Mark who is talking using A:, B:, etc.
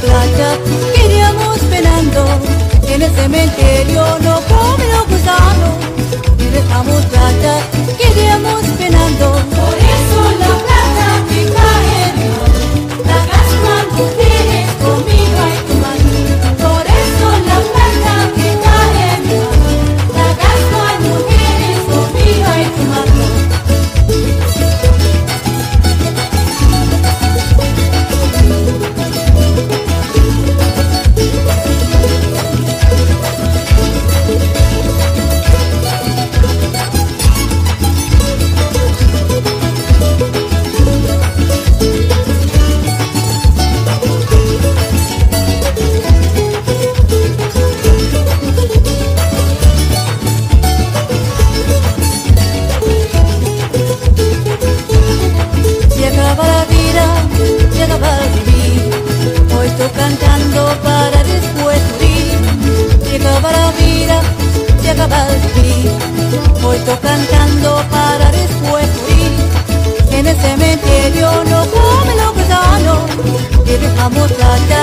A: playa iríamos penando. En el cementerio no come los gusanos. En esta muchacha iríamos penando. mutlaka